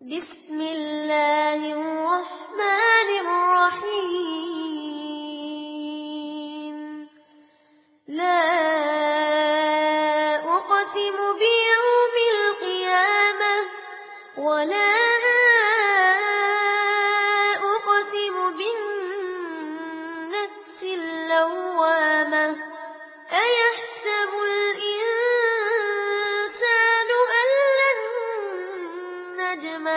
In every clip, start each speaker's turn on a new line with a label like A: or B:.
A: بسم الله الرحمن الرحيم لا أقسم بيوم القيامة ولا أقسم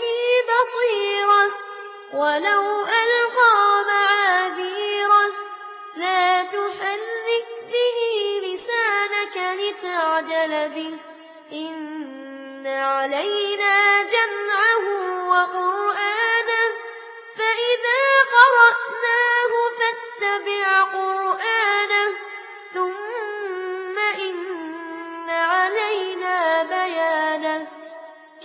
A: به بصيرة ولو ألقى معاذيرة. لا تحرك به لسانك لتعجل به. إن علينا جمعه وقرآنه.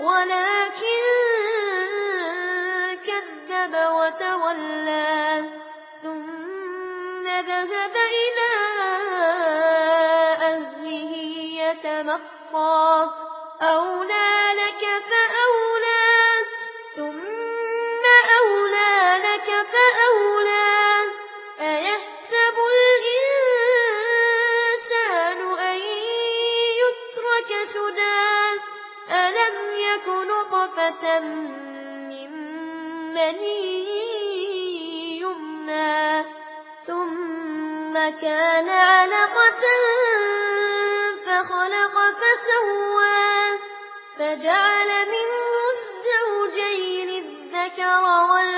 A: ولكن كذب وتولى ثم ذهب إلى أهله يتمطى. أولى لك فأولى من مني يمنى ثم كان علقة فخلق فسوى فجعل منه الزوجين الذكر والأنثى.